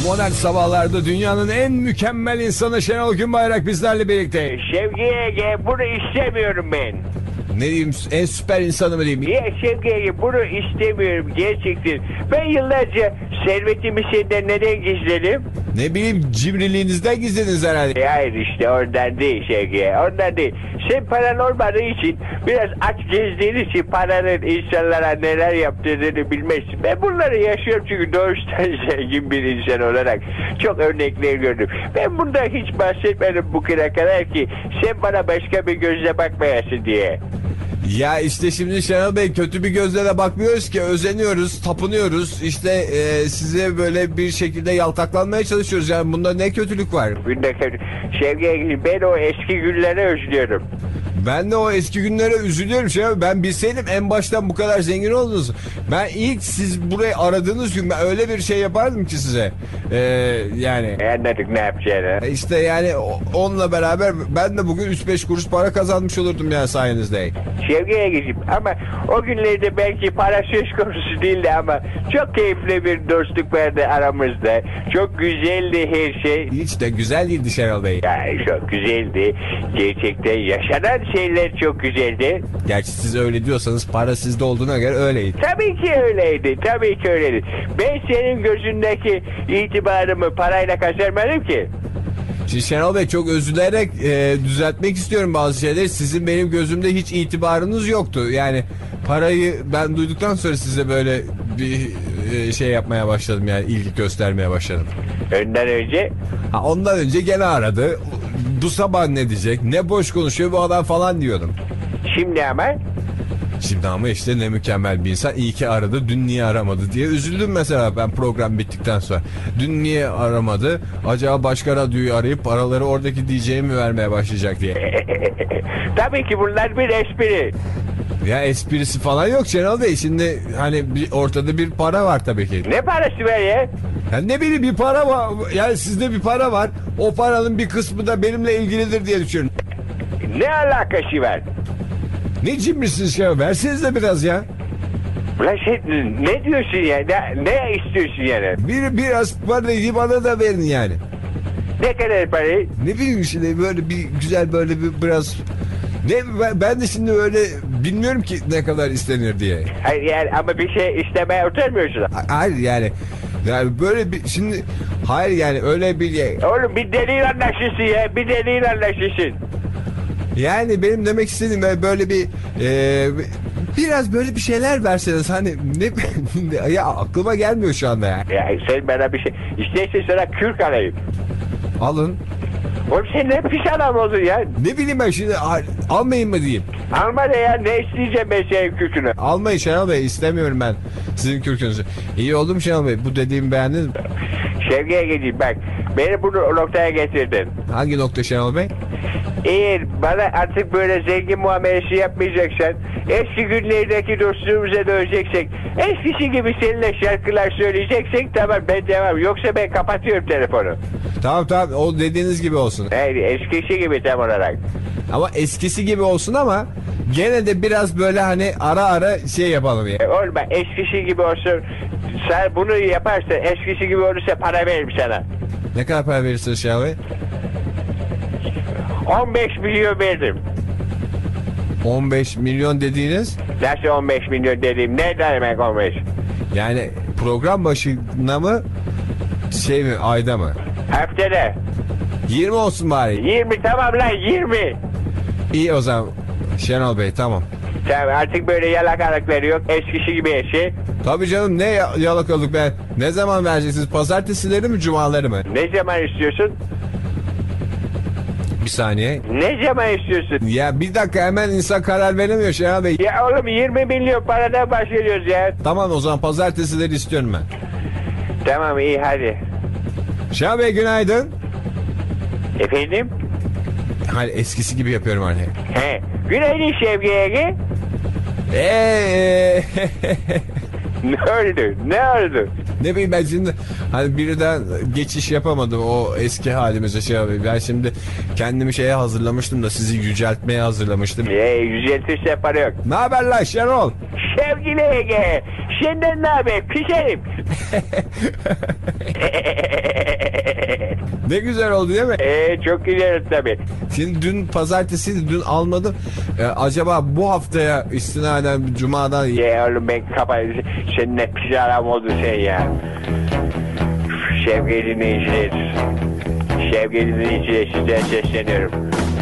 Modern sabahlarda dünyanın en mükemmel insanı Şenol Günbayrak bizlerle birlikte. Şevki Ege bunu istemiyorum ben. Ne diyeyim en süper insanı mı diyeyim? Ya Şevki Ege bunu istemiyorum gerçekten. Ben yıllarca servetimi senden neden gizledim? Ne bileyim cimriliğinizden gizlediniz herhalde. E hayır işte ondan değil Şevki ondan değil. Sen paran olmadığı için biraz aç gezdiğin için paranın insanlara neler yaptığını bilmezsin. Ben bunları yaşıyorum çünkü doğuştan zengin bir insan olarak çok örnekler gördüm. Ben bundan hiç bahsetmedim bu kere kadar ki sen bana başka bir gözle bakmayasın diye. Ya işte şimdi Şenol Bey kötü bir gözle de bakmıyoruz ki özeniyoruz, tapınıyoruz. İşte e, size böyle bir şekilde yaltaklanmaya çalışıyoruz. Yani bunda ne kötülük var? Şevki ben o eski günleri özlüyorum. Ben de o eski günlere üzülüyorum Bey. Ben bilseydim en baştan bu kadar zengin oldunuz. Ben ilk siz burayı aradığınız gün ben öyle bir şey yapardım ki size. E, yani Anladık ne yapacağını. işte yani onunla beraber ben de bugün 3-5 kuruş para kazanmış olurdum yani sayenizde. Şevki'ye gidip ama o günlerde belki para söz konusu değildi ama çok keyifli bir dostluk vardı aramızda. Çok güzeldi her şey. Hiç de güzel değildi Şenol Bey. Yani çok güzeldi. Gerçekten yaşanan şeyler çok güzeldi. Gerçi siz öyle diyorsanız para sizde olduğuna göre öyleydi. Tabii ki öyleydi. Tabii ki öyleydi. Ben senin gözündeki itibarımı parayla kazanmadım ki. Şimdi Şenol Bey çok özür dilerek e, düzeltmek istiyorum bazı şeyleri. Sizin benim gözümde hiç itibarınız yoktu. Yani parayı ben duyduktan sonra size böyle bir e, şey yapmaya başladım yani ilgi göstermeye başladım. Önden önce Ha, ondan önce gene aradı. Bu sabah ne diyecek? Ne boş konuşuyor bu adam falan diyordum. şimdi ama Şimdi ama işte ne mükemmel bir insan. İyi ki aradı. Dün niye aramadı diye üzüldüm mesela ben program bittikten sonra. Dün niye aramadı? Acaba başka radyoyu arayıp paraları oradaki DJ'ye mi vermeye başlayacak diye. tabii ki bunlar bir espri. Ya esprisi falan yok Şenol Bey. Şimdi hani bir, ortada bir para var tabii ki. Ne parası var ya? Ya ne bileyim bir para var. Yani sizde bir para var. O paranın bir kısmı da benimle ilgilidir diye düşünüyorum. Ne alakası var? Ne cimrisiniz Şenol? Verseniz de biraz ya. Ulan şey, ne diyorsun ya? Ne, ne istiyorsun yani? Bir, biraz parayı bana da verin yani. Ne kadar parayı? Ne bileyim şimdi böyle bir güzel böyle bir biraz ne ben, ben de şimdi öyle bilmiyorum ki ne kadar istenir diye. Hayır yani ama bir şey istemeye utanmıyorsun. Ha- Hayır yani yani böyle bir şimdi hayır yani öyle bir Oğlum bir delil anlaşılsın ya. Bir delil anlaşılsın. yani benim demek istediğim böyle- bir e, biraz böyle bir şeyler verseniz hani ne ya aklıma gelmiyor şu anda ya. Ya sen bana bir şey... İstersen sana kürk alayım. Alın. Oğlum sen ne pis adam oldun ya. Ne bileyim ben şimdi al- almayın mı diyeyim. Alma ne ya ne isteyeceğim ben senin kürkünü. Almayın Şenol Bey istemiyorum ben sizin kürkünüzü. İyi oldu mu Şenol Bey bu dediğimi beğendiniz mi? Şevki'ye gideyim bak. Beni o noktaya getirdin. Hangi nokta Şenol Bey? Eğer bana artık böyle zengin muamelesi yapmayacaksan, eski günlerdeki dostluğumuza döneceksek, eskisi gibi seninle şarkılar söyleyeceksek tamam ben devam. Yoksa ben kapatıyorum telefonu. Tamam tamam o dediğiniz gibi olsun. Yani eskisi gibi tam olarak. Ama eskisi gibi olsun ama gene de biraz böyle hani ara ara şey yapalım ya. E, Olma eskisi gibi olsun. Sen bunu yaparsan eskisi gibi olursa para veririm sana. Ne kadar para verirsiniz Şenol Bey? 15 milyon verdim. 15 milyon dediğiniz Nasıl 15 milyon dediğim ne demek 15? yani program başına mı şey mi ayda mı? Haftada. 20 olsun bari. 20 tamam lan 20. İyi o zaman Şenol Bey tamam. Tamam artık böyle yalakalıkları yok. Eskisi gibi şey. Tabii canım ne ya- yalakalık ben. Ne zaman vereceksiniz? Pazartesileri mi cumaları mı? Ne zaman istiyorsun? Bir saniye. Ne zaman istiyorsun? Ya bir dakika hemen insan karar veremiyor Şenol Bey. Ya oğlum 20 milyon paradan bahsediyoruz ya. Tamam o zaman pazartesileri istiyorum ben. Tamam iyi hadi. Şenol Bey günaydın. Efendim? Hani eskisi gibi yapıyorum hani. He. Günaydın Şevki Ege. Eee Ne oldu? Ne oldu? ne bileyim ben şimdi hani birden geçiş yapamadım o eski halimize şey yapayım. Ben şimdi kendimi şeye hazırlamıştım da sizi yüceltmeye hazırlamıştım. Ee, yüceltirse para yok. Ne haber lan Şenol? Sevgili Ege. Senden ne haber? Pişerim. Ne güzel oldu değil mi? Ee, çok güzel tabii. Şimdi dün pazartesiydi dün almadım. Ee, acaba bu haftaya istinaden cumadan Ya oğlum ben kapayım. Senin ne pis oldun sen ya. Sevgili dinleyiciler. Sevgili dinleyiciler sizden sesleniyorum.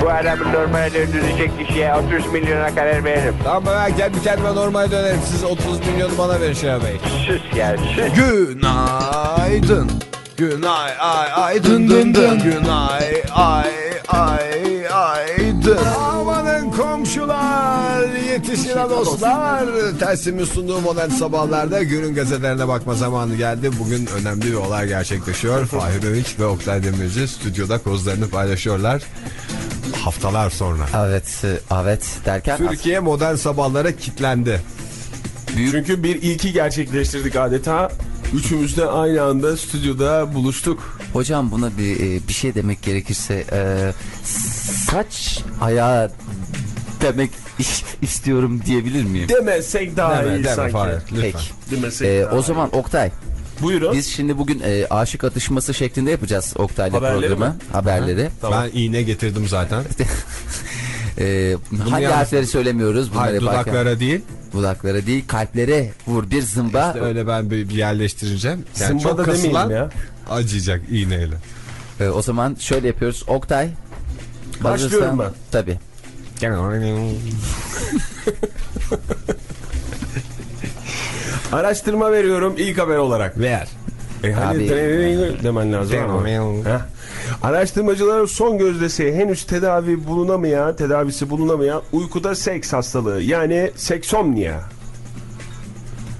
Bu adamı normale döndürecek kişiye 30 milyona karar veririm. Tamam ben kendi kendime normale dönerim. Siz 30 milyonu bana verin Şenol Bey. Sus ya sus. Günaydın. Günay ay ay dın dın dın. Günay ay ay ay dın. Amanın komşular yetişin ha dostlar. Tersimi sunduğu modern sabahlarda günün gazetelerine bakma zamanı geldi. Bugün önemli bir olay gerçekleşiyor. Fahir Öğünç ve Oktay Demirci stüdyoda kozlarını paylaşıyorlar. Haftalar sonra. Evet, evet derken Türkiye modern sabahlara kitlendi. Çünkü bir ilki gerçekleştirdik adeta. Üçümüz de aynı anda stüdyoda buluştuk. hocam buna bir e, bir şey demek gerekirse e, saç ayağı demek is- istiyorum diyebilir miyim? Demesek daha Deme, iyi deme sanki. Fahir lütfen. Peki. Demesek E, daha o iyi. zaman Oktay, Buyurun. biz şimdi bugün e, aşık atışması şeklinde yapacağız Oktay'la programı, mi? haberleri. Tamam. Ben iğne getirdim zaten. E, hangi yalnız- harfleri söylemiyoruz bunları Hayır yaparken? dudaklara değil. Dudaklara değil, kalplere vur bir zımba. İşte öyle ben bir bir yerleştireceğim. Yani Zımba çok da demeyelim kasılan ya. acıyacak iğneyle. E, o zaman şöyle yapıyoruz. Oktay. Başlıyorum hazırsan- Tabii. Araştırma veriyorum ilk haber olarak. Ver. E hani Abi- demen lazım ama. Heh. Araştırmacıların son gözdesi henüz tedavi bulunamayan, tedavisi bulunamayan uykuda seks hastalığı yani seksomnia.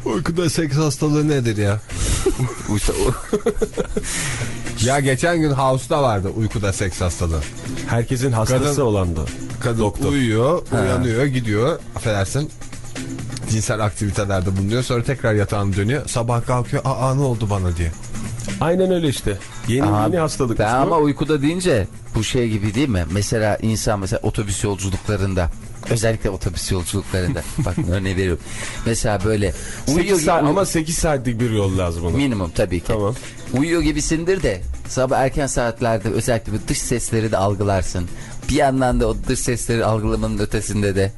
Uykuda seks hastalığı nedir ya? Ya geçen gün House'da vardı uykuda seks hastalığı. Herkesin hastası Kadın- olan da. Kadın Doktor. uyuyor, uyanıyor, gidiyor. Affedersin. Cinsel aktivitelerde bulunuyor. Sonra tekrar yatağına dönüyor. Sabah kalkıyor. Aa ne oldu bana diye. Aynen öyle işte. Yeni Aha, yeni hastalık. Ben ama uykuda deyince bu şey gibi değil mi? Mesela insan mesela otobüs yolculuklarında özellikle otobüs yolculuklarında bak örneği veriyorum. Mesela böyle uyuyor 8 gibi saat, ama 8 saatlik bir yol lazım ona. minimum tabii ki. Tamam. Uyuyor gibisindir de sabah erken saatlerde özellikle bu dış sesleri de algılarsın. Bir yandan da o dış sesleri algılamanın ötesinde de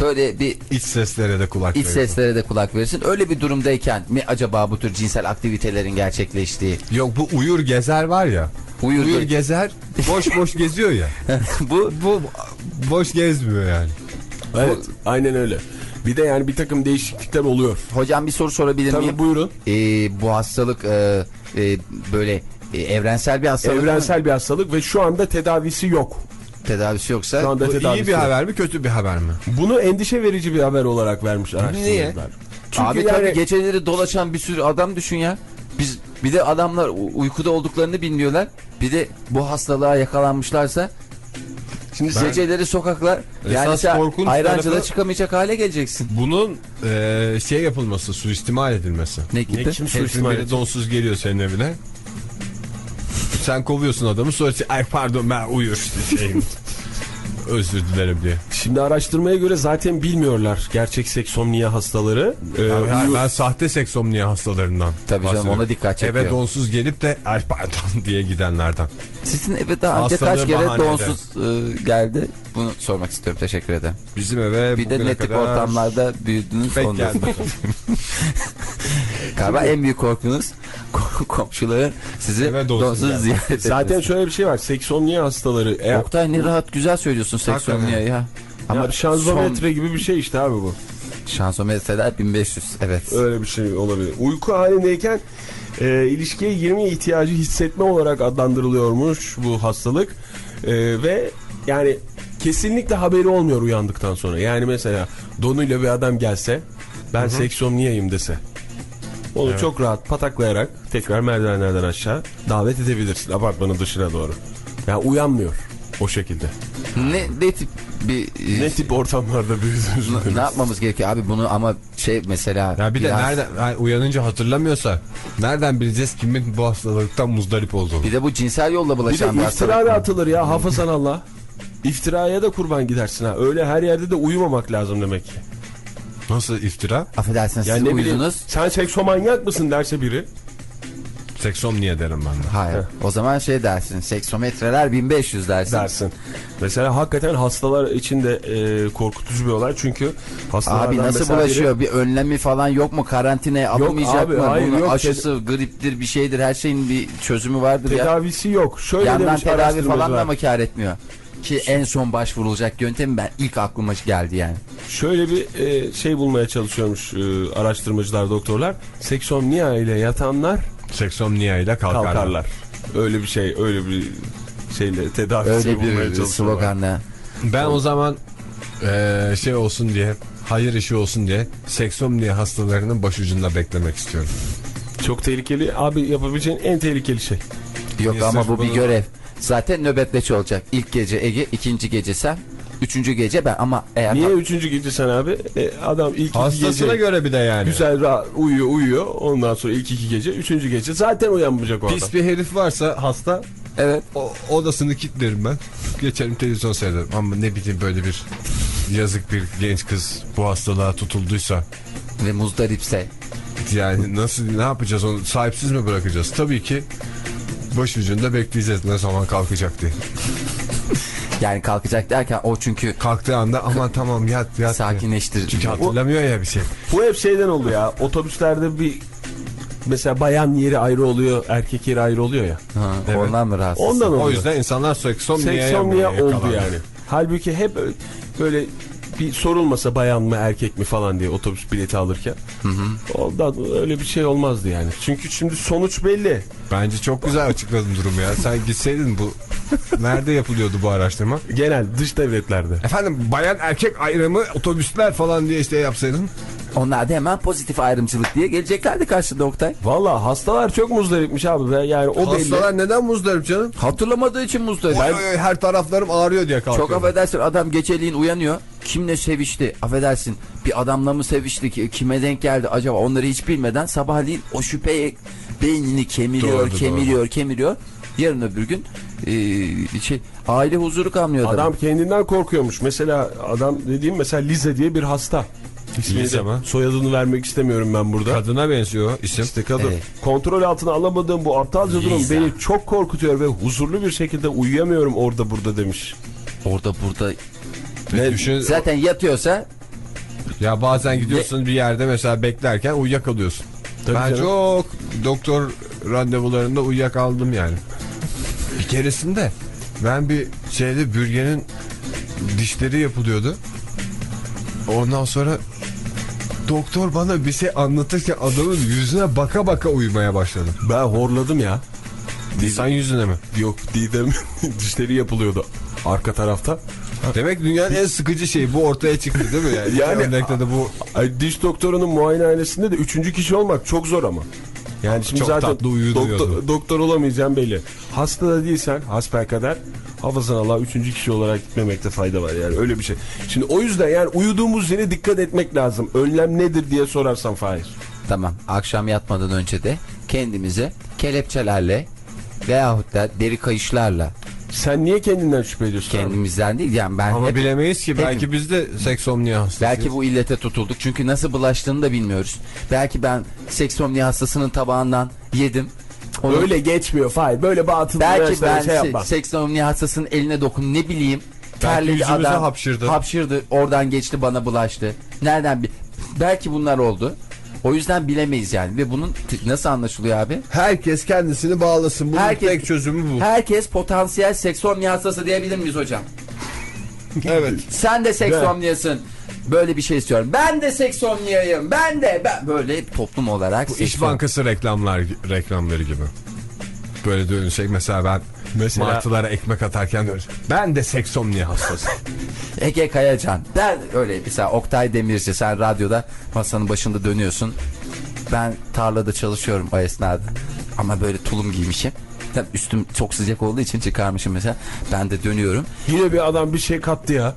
böyle bir İç seslere de kulak iç verirsin. seslere de kulak verirsin. Öyle bir durumdayken mi acaba bu tür cinsel aktivitelerin gerçekleştiği? Yok bu uyur gezer var ya. Uyur Uyur, ge- gezer boş boş geziyor ya. bu Bu boş gezmiyor yani. Evet aynen öyle. Bir de yani bir takım değişiklikler oluyor. Hocam bir soru sorabilir miyim? Tabii buyurun. Ee, bu hastalık e, e, böyle e, evrensel bir hastalık mı? Evrensel bir hastalık ve şu anda tedavisi yok. tedavisi yoksa Şu anda Bu tedavisi iyi bir yok. haber mi kötü bir haber mi? Bunu endişe verici bir haber olarak vermiş araştırmacılar. Niye? Çünkü abi yani tabii geceleri dolaşan bir sürü adam düşün ya. Biz bir de adamlar uykuda olduklarını bilmiyorlar. Bir de bu hastalığa yakalanmışlarsa şimdi geceleri sokaklar yani sen korkunç ayrancıda tarafı- çıkamayacak hale geleceksin. Bunun e, şey yapılması, suistimal edilmesi. Ne gibi? kim Herifin suistimal edecek? donsuz geliyor senin evine. Sen kovuyorsun adamı sonra şey, ay pardon ben uyur şeyim. Özür dilerim diye. Şimdi araştırmaya göre zaten bilmiyorlar gerçek seksomnia hastaları. Ee, uyu- ben sahte seksomnia hastalarından Tabii canım, ona dikkat çekiyor. Eve donsuz gelip de ay pardon diye gidenlerden. Sizin eve daha önce Hastalığı kaç kere donsuz e, geldi? Bunu sormak istiyorum. Teşekkür ederim. Bizim eve Bir de ne tip kadar ortamlarda büyüdünüz? pek gelmedi. Galiba en büyük korkunuz kom- komşuların sizi donsuz ziyaret etmesi. Zaten şöyle bir şey var. Seksomnia hastaları eğer Oktay ne rahat güzel söylüyorsun seksomnia ya. Ama ama şanzometre gibi bir şey işte abi bu. son şansometreler 1500 evet. Öyle bir şey olabilir. Uyku halindeyken e, ilişkiye girme ihtiyacı hissetme olarak adlandırılıyormuş bu hastalık. E, ve yani kesinlikle haberi olmuyor uyandıktan sonra. Yani mesela donuyla bir adam gelse ben seksomniyayım dese. Onu çok rahat pataklayarak tekrar merdivenlerden aşağı davet edebilirsin apartmanın dışına doğru. Yani uyanmıyor o şekilde. Ne, ne tip bir... e, Ne tip ortamlarda büyüdünüz? n- ne yapmamız gerekiyor abi bunu ama şey mesela... Ya bir de biraz- nereden yani uyanınca hatırlamıyorsa nereden bileceğiz kimin bu hastalıktan muzdarip olduğunu? Bir de bu cinsel yolla Bir de bulaşan bir, iftira hastalık. da atılır ya hafızan Allah. İftiraya da kurban gidersin ha. Öyle her yerde de uyumamak lazım demek ki. Nasıl iftira? Affedersiniz Yani siz ne bileyim uyudunuz. sen seksomanyak mısın derse biri. Seksomniye derim ben de. Hayır. O zaman şey dersin. Seksometreler 1500 dersin. dersin. Mesela hakikaten hastalar için de e, korkutucu bir olay çünkü hastalardan Abi nasıl mesela biri- bulaşıyor? Bir önlemi falan yok mu? Karantinaya alınmayacak abi, mı? hayır, Bunun yok. aşısı, griptir bir şeydir. Her şeyin bir çözümü vardır ya. tedavisi yok. Şöyle Yandan tedavi falan da mı kar etmiyor? Ki en son başvurulacak yöntemi ben ilk aklıma geldi yani. Şöyle bir e, şey bulmaya çalışıyormuş e, araştırmacılar, doktorlar. Seksomnia ile yatanlar Seksomniye ile kalkarlar. kalkarlar. Öyle bir şey, öyle bir şeyle tedavisi Öyle bir sloganla. Ben o zaman eee, şey olsun diye hayır işi olsun diye seksomniye hastalarının başucunda beklemek istiyorum. Çok tehlikeli. Abi yapabileceğin en tehlikeli şey. Yok Niye ama bu bir görev. Zaten nöbetleşi olacak. İlk gece Ege, ikinci gece sen, üçüncü gece ben ama eğer... Niye üçüncü gece sen abi? E, adam ilk iki Hastasına gece göre bir de yani. güzel rahat uyuyor uyuyor. Ondan sonra ilk iki gece, üçüncü gece zaten uyanmayacak o adam. Pis bir herif varsa hasta Evet. o, odasını kilitlerim ben. Geçerim televizyon seyrederim. Ama ne bileyim böyle bir yazık bir genç kız bu hastalığa tutulduysa Ve muzdaripse. yani nasıl ne yapacağız onu sahipsiz mi bırakacağız? Tabii ki başucunda bekleyeceğiz ne zaman kalkacak diye. Yani kalkacak derken o çünkü Kalktığı anda aman tamam yat yat. sakinleştir. Çünkü hatırlamıyor ya bir şey. Bu hep şeyden oldu ya. Otobüslerde bir mesela bayan yeri ayrı oluyor, erkek yeri ayrı oluyor ya. Ha, Ondan mı rahatsız? Ondan oluyor. O yüzden insanlar seksomniye Seksomniye oldu yakalandı. yani. Halbuki hep böyle bir sorulmasa bayan mı erkek mi falan diye otobüs bileti alırken. Ondan öyle bir şey olmazdı yani. Çünkü şimdi sonuç belli. Bence çok güzel açıkladın durumu ya. Sen gitseydin bu nerede yapılıyordu bu araştırma? Genel dış devletlerde. Efendim bayan erkek ayrımı otobüsler falan diye işte yapsaydın. Onlar da hemen pozitif ayrımcılık diye geleceklerdi karşında Oktay. Valla hastalar çok muzdaripmiş abi. be. Yani o belli. Hastalar neden muzdarip canım? Hatırlamadığı için muzdarip. Oy, oy, her taraflarım ağrıyor diye kalkıyor. Çok affedersin adam geceliğin uyanıyor. Kimle sevişti? Affedersin bir adamla mı sevişti ki? Kime denk geldi acaba? Onları hiç bilmeden sabahleyin o şüpheye beynini kemiriyor, Doğru, kemiriyor, kemiriyor. Yarın öbür gün e, şey, aile huzuru kalmıyor adamın. Adam kendinden korkuyormuş. Mesela adam dediğim mesela Lize diye bir hasta. İsmini mi? soyadını vermek istemiyorum ben burada. Kadına benziyor isim. İşte kadın. Evet. Kontrol altına alamadığım bu aptalca durum beni çok korkutuyor ve huzurlu bir şekilde uyuyamıyorum orada burada demiş. Orada burada Ne düşün? zaten yatıyorsa Ya bazen gidiyorsun bir yerde mesela beklerken uyuyakalıyorsun. Tabii ben canım. çok doktor randevularında uyuyakaldım yani. Bir keresinde ben bir şeyde bürgenin dişleri yapılıyordu. Ondan sonra doktor bana bir şey anlatırken adamın yüzüne baka baka uyumaya başladım. Ben horladım ya. İnsan yüzüne mi? Yok Didem dişleri yapılıyordu arka tarafta. Demek dünyanın en sıkıcı şeyi bu ortaya çıktı değil mi? Yani, Yani- örnekte de bu diş doktorunun muayenehanesinde de üçüncü kişi olmak çok zor ama. Yani şimdi Çok zaten doktor, doktor olamayacağım belli. Hasta da değilsen hasbelkader hafızan Allah üçüncü kişi olarak gitmemekte fayda var yani öyle bir şey. Şimdi o yüzden yani uyuduğumuz yere dikkat etmek lazım. Önlem nedir diye sorarsan Fahir. Tamam akşam yatmadan önce de kendimize kelepçelerle veyahut da deri kayışlarla Sen niye kendinden şüphe ediyorsun? abi? kendimizden değil yani ben ama hep- bilemeyiz ki belki biz de seksomniye hastasıyız. belki bu illete tutulduk çünkü nasıl bulaştığını da bilmiyoruz. Belki ben seksomni hastasının tabağından yedim. Onu- Öyle geçmiyor Fahir. Böyle batıl belki ben şey se- yapma. seksomni hastasının eline dokun ne bileyim. Terledi adam. hapşırdı. Hapşırdı. Oradan geçti bana bulaştı. Nereden bir belki bunlar oldu. O yüzden bilemeyiz yani ve bunun nasıl anlaşılıyor abi? Herkes kendisini bağlasın. Bunun Herkes- tek çözümü bu. Herkes potansiyel seksomni hastası diyebilir miyiz hocam? evet. Sen de seksomniyasın. Böyle bir şey istiyorum. Ben de seksomniyayım. Ben de ben böyle toplum olarak Bu İş Bankası reklamlar reklamları gibi. Böyle dönüşecek. Mesela ben Mesela- martılara ekmek atarken dönüşecek. Ben de seksomniye hastasıyım. Ege Kayacan. Ben öyle mesela Oktay Demirci sen radyoda masanın başında dönüyorsun. Ben tarlada çalışıyorum o esnada. Ama böyle tulum giymişim. Tabii üstüm çok sıcak olduğu için çıkarmışım mesela. Ben de dönüyorum. Yine bir adam bir şey kattı ya.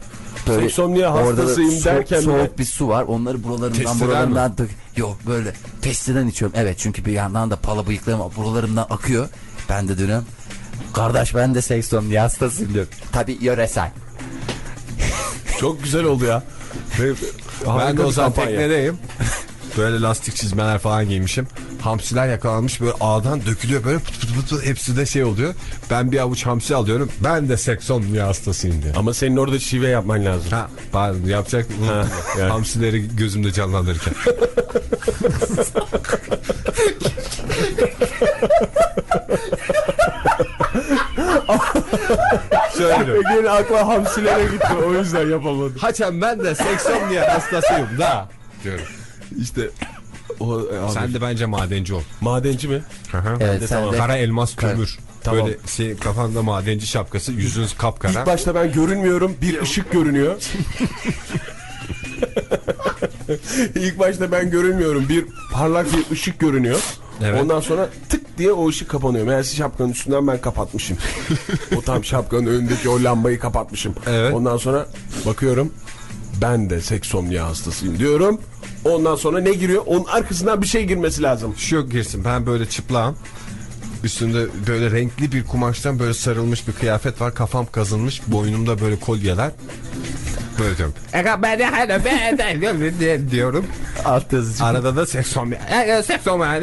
Böyle Seksomniye hastasıyım soğuk- derken bile- soğuk bir su var. Onları buralarımdan Testiden buralarımdan. Yok böyle testiden içiyorum. Evet çünkü bir yandan da pala bıyıklarım buralarımdan akıyor. Ben de dönüyorum. Kardeş ben de seksomniye hastasıyım diyorum. Tabii yöresel. Çok güzel oldu ya. Ben de o zaman kampanya. teknedeyim. Böyle lastik çizmeler falan giymişim. Hamsiler yakalanmış böyle ağdan dökülüyor böyle pıt pıt pıt pıt hepsi de şey oluyor. Ben bir avuç hamsi alıyorum. Ben de seksomniye hastasıyım diyor. Ama senin orada şive yapman lazım. Ha, pardon yapacak Ha, yani. hamsileri gözümde canlandırırken. Şöyle. Ege'nin aklı hamsilere gitti o yüzden yapamadı. Haçan ben de seksomniye hastasıyım da diyorum. İşte o, e, abi, Sen de bence madenci ol. madenci mi? Evet sen de. Kara elmas kömür. Tamam. Böyle şey, kafanda madenci şapkası, yüzünüz kapkara. İlk başta ben görünmüyorum bir ışık görünüyor. İlk başta ben görünmüyorum bir parlak bir ışık görünüyor. Evet. Ondan sonra tık diye o ışık kapanıyor. Meğerse şapkanın üstünden ben kapatmışım. o tam şapkanın önündeki o lambayı kapatmışım. Evet. Ondan sonra bakıyorum ben de seksomniye hastasıyım diyorum. Ondan sonra ne giriyor? Onun arkasından bir şey girmesi lazım. Şu yok girsin. Ben böyle çıplağım. Üstünde böyle renkli bir kumaştan böyle sarılmış bir kıyafet var. Kafam kazınmış. Boynumda böyle kolyeler. Böyle diyorum. diyorum. Alt yazıcı. Arada da seksomya. Seksomya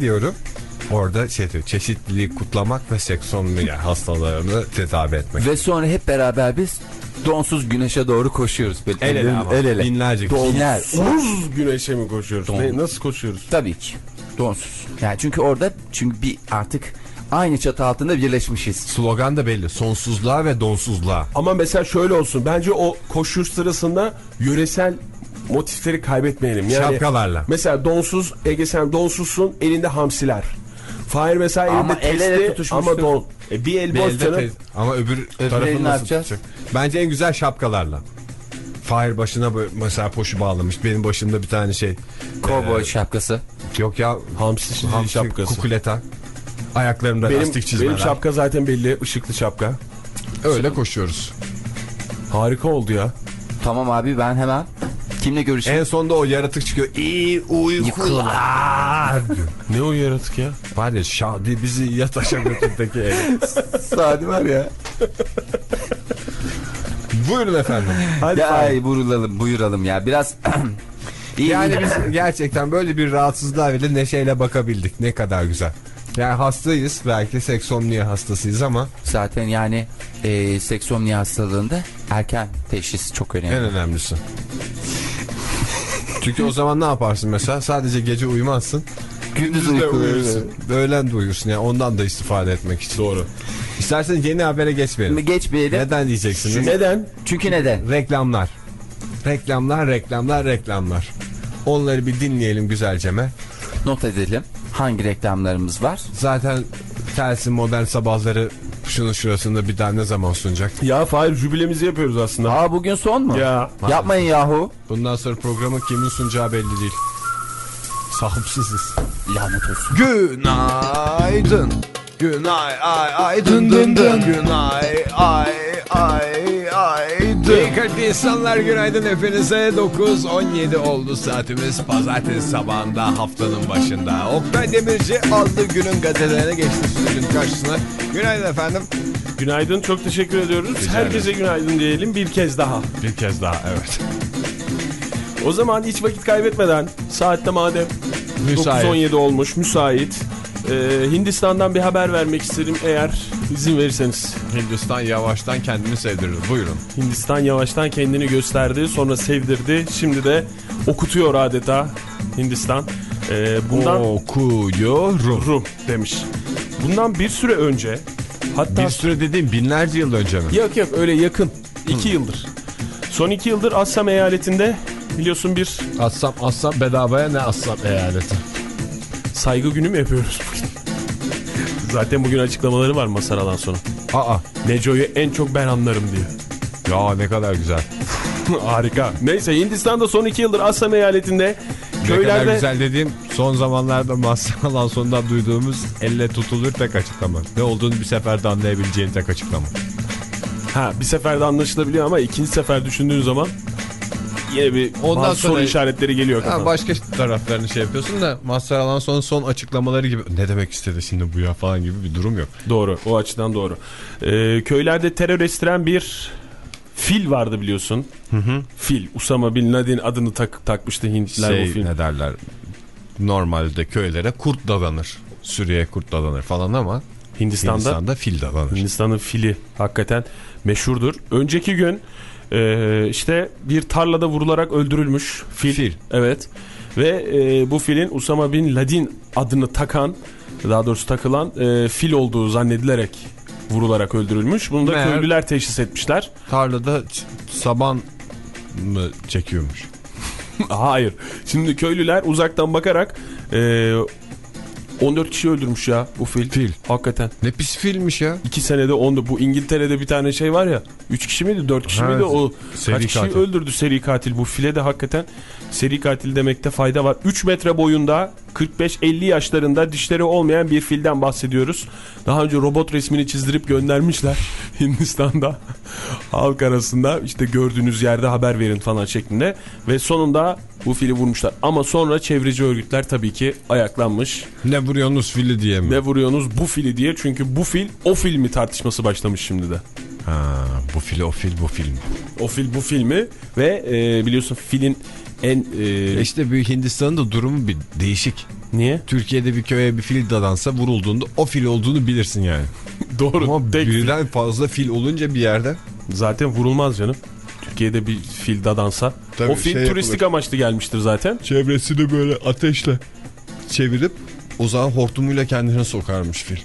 diyorum. Orada şey diyor, çeşitliliği kutlamak ve seksomya hastalarını tedavi etmek. Ve sonra hep beraber biz donsuz güneşe doğru koşuyoruz. Böyle El ele ama. el ele. Binlerce kişi. Binler. Uz güneşe mi koşuyoruz? Don. Ne, nasıl koşuyoruz? Tabii ki. Donsuz. Yani çünkü orada çünkü bir artık aynı çatı altında birleşmişiz. Slogan da belli. Sonsuzluğa ve donsuzluğa. Ama mesela şöyle olsun. Bence o koşuş sırasında yöresel motifleri kaybetmeyelim. Yani Şapkalarla. Mesela donsuz Ege sen donsuzsun elinde hamsiler. Fahir mesela elinde Ama el ele testi tutuşmuştur. ama don. E, bir el boş canım. te- Ama öbür elini tarafını ne nasıl yapacağız? tutacak? Bence en güzel şapkalarla. Fahir başına böyle mesela poşu bağlamış. Benim başımda bir tane şey. Kovboy şapkası. Yok ya. Hamsi Hamsi şapkası. kukuleta. Ayaklarımda Benim, lastik çizmeler. benim şapka zaten belli. ışıklı şapka. Öyle koşuyoruz. Harika oldu ya. Tamam abi ben hemen kimle görüşeyim? En sonda o yaratık çıkıyor. İyi uykular. Ne o yaratık ya? Var ya Şadi bizi yat aşağı götürdeki ev. Sadi var ya. Buyurun efendim. Hadi Ya ay buyuralım buyuralım ya biraz iyi Yani biz gerçekten böyle bir rahatsızlığa bile neşeyle bakabildik. Ne kadar güzel. Yani hastayız. Belki seksomniye hastasıyız ama zaten yani e, seksomniya hastalığında erken teşhis çok önemli. en önemlisi. Çünkü o zaman ne yaparsın mesela? Sadece gece uyumazsın. Gündüz de uyursun. Öğlen de uyursun. Yani ondan da istifade etmek için. Doğru. İsterseniz yeni habere geçmeyelim. Geçmeyelim. Neden diyeceksiniz? Neden? Çünkü neden? Reklamlar. Reklamlar, reklamlar, reklamlar. Onları bir dinleyelim güzelceme. Not edelim. Hangi reklamlarımız var? Zaten Telsin modern sabahları şunun şurasında bir daha ne zaman sunacak? Ya Fahir jübilemizi yapıyoruz aslında. Aa bugün son mu? Ya. Yapmayın yahu. Bundan sonra programı kimin sunacağı belli değil. Sahipsiziz. Lanet olsun. Günaydın. Günay ay ay dın dın dın. Günay ay ay ay dın. İyi kalpli insanlar günaydın hepinize. 9.17 oldu saatimiz. Pazartesi sabahında haftanın başında. Oktay Demirci aldı günün gazetelerine geçti stüdyonun karşısına. Günaydın efendim. Günaydın çok teşekkür ediyoruz. Herkese günaydın diyelim bir kez daha. Bir kez daha evet. O zaman hiç vakit kaybetmeden saatte madem Müsait. 9.17 olmuş müsait. Ee, Hindistan'dan bir haber vermek isterim eğer izin verirseniz. Hindistan yavaştan kendini sevdirir. Buyurun. Hindistan yavaştan kendini gösterdi sonra sevdirdi. Şimdi de okutuyor adeta Hindistan. Ee, bundan Okuyorum. Rum demiş. Bundan bir süre önce hatta Bir süre dediğim binlerce yıl önce mi? Yok yok öyle yakın. iki yıldır. Son iki yıldır Assam eyaletinde biliyorsun bir Assam Assam bedavaya ne Assam eyaleti? Saygı günü mü yapıyoruz bugün? Zaten bugün açıklamaları var Masar Alanson'un. Aa Neco'yu en çok ben anlarım diye. ya ne kadar güzel. Harika. Neyse Hindistan'da son iki yıldır Assam eyaletinde Ne kadar köylerde... güzel dediğim son zamanlarda Mazhar sonundan duyduğumuz elle tutulur tek açıklama. Ne olduğunu bir seferde anlayabileceğin tek açıklama. Ha bir seferde anlaşılabiliyor ama ikinci sefer düşündüğün zaman yine bir Ondan soru sonra- işaretleri geliyor. Ha, başka taraflarını şey yapıyorsun da Mazhar Alanson'un son açıklamaları gibi ne demek istedi şimdi bu ya falan gibi bir durum yok. Doğru o açıdan doğru. Ee, köylerde terör estiren bir fil vardı biliyorsun. Fil. Usama Bin Laden adını tak, takmıştı Hintliler bu şey film. ne derler normalde köylere kurt dadanır. Sürüye kurt dadanır falan ama Hindistan'da Hindistan'da fil dadanır. Hindistan'ın fili hakikaten meşhurdur. Önceki gün e, işte bir tarlada vurularak öldürülmüş fil. Fil. Evet. Ve e, bu filin Usama Bin Laden adını takan daha doğrusu takılan e, fil olduğu zannedilerek vurularak öldürülmüş. Bunu da Meğer- köylüler teşhis etmişler. Tarlada saban mı çekiyormuş? Hayır. Şimdi köylüler uzaktan bakarak e, 14 kişi öldürmüş ya bu fil. Fil. Hakikaten. Ne pis filmmiş ya. 2 senede 10'da bu İngiltere'de bir tane şey var ya 3 kişi miydi 4 kişi Ha, miydi o seri kaç kişiyi katil. öldürdü seri katil bu file de hakikaten seri katil demekte fayda var. 3 metre boyunda 45-50 yaşlarında dişleri olmayan bir filden bahsediyoruz. Daha önce robot resmini çizdirip göndermişler Hindistan'da halk arasında. İşte gördüğünüz yerde haber verin falan şeklinde. Ve sonunda bu fili vurmuşlar. Ama sonra çevreci örgütler tabii ki ayaklanmış. Ne vuruyorsunuz fili diye mi? ne vuruyorsunuz bu fili diye. Çünkü bu fil o filmi tartışması başlamış şimdi de. Ha, bu fil o fil bu film. O fil bu filmi ve e, biliyorsun filin en e, İşte bir Hindistan'ın da durumu bir değişik. niye? Türkiye'de bir köye bir fil dadansa vurulduğunda o fil olduğunu bilirsin yani. Doğru. Ama tek- birden fazla fil olunca bir yerde Zaten vurulmaz canım. Türkiye'de bir fil dadansa. Tabii o fil şey turistik yapılır. amaçlı gelmiştir zaten. çevresini böyle ateşle çevirip o zaman hortumuyla kendine sokarmış fil.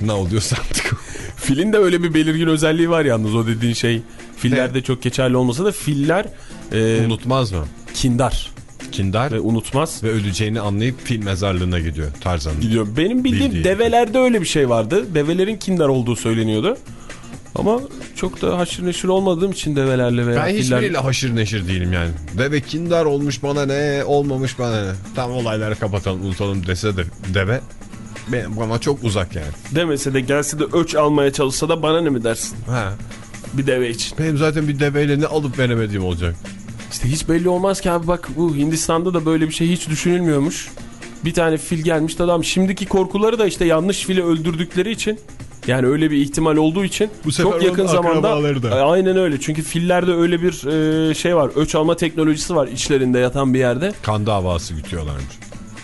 Ne oluyorsa artık. Filin de öyle bir belirgin özelliği var yalnız o dediğin şey. Fillerde çok geçerli olmasa da filler e, Unutmaz mı? kindar Kindar ve ve, unutmaz. öleceğini anlayıp fil mezarlığına gidiyor Tarzan'ın. Gidiyor. Benim bildiğim Bildiği. develerde öyle bir şey vardı. Develerin kindar olduğu söyleniyordu. Ama çok da haşır neşir olmadığım için develerle veya Ben filler... hiçbiriyle haşır neşir değilim yani. Deve kindar olmuş bana ne, olmamış bana ne. Tam olayları kapatalım, unutalım dese de deve ben, bana çok uzak yani. demese de gelse de öç almaya çalışsa da bana ne mi dersin Ha. bir deve için. Benim zaten bir deveyle ne alıp veremediğim olacak. İşte hiç belli olmaz ki abi bak bu Hindistan'da da böyle bir şey hiç düşünülmüyormuş. Bir tane fil gelmiş adam şimdiki korkuları da işte yanlış fili öldürdükleri için yani öyle bir ihtimal olduğu için Bu sefer çok yakın zamanda da. Aynen öyle çünkü fillerde öyle bir e, şey var öç alma teknolojisi var içlerinde yatan bir yerde. Kan davası gütüyorlarmış.